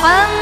광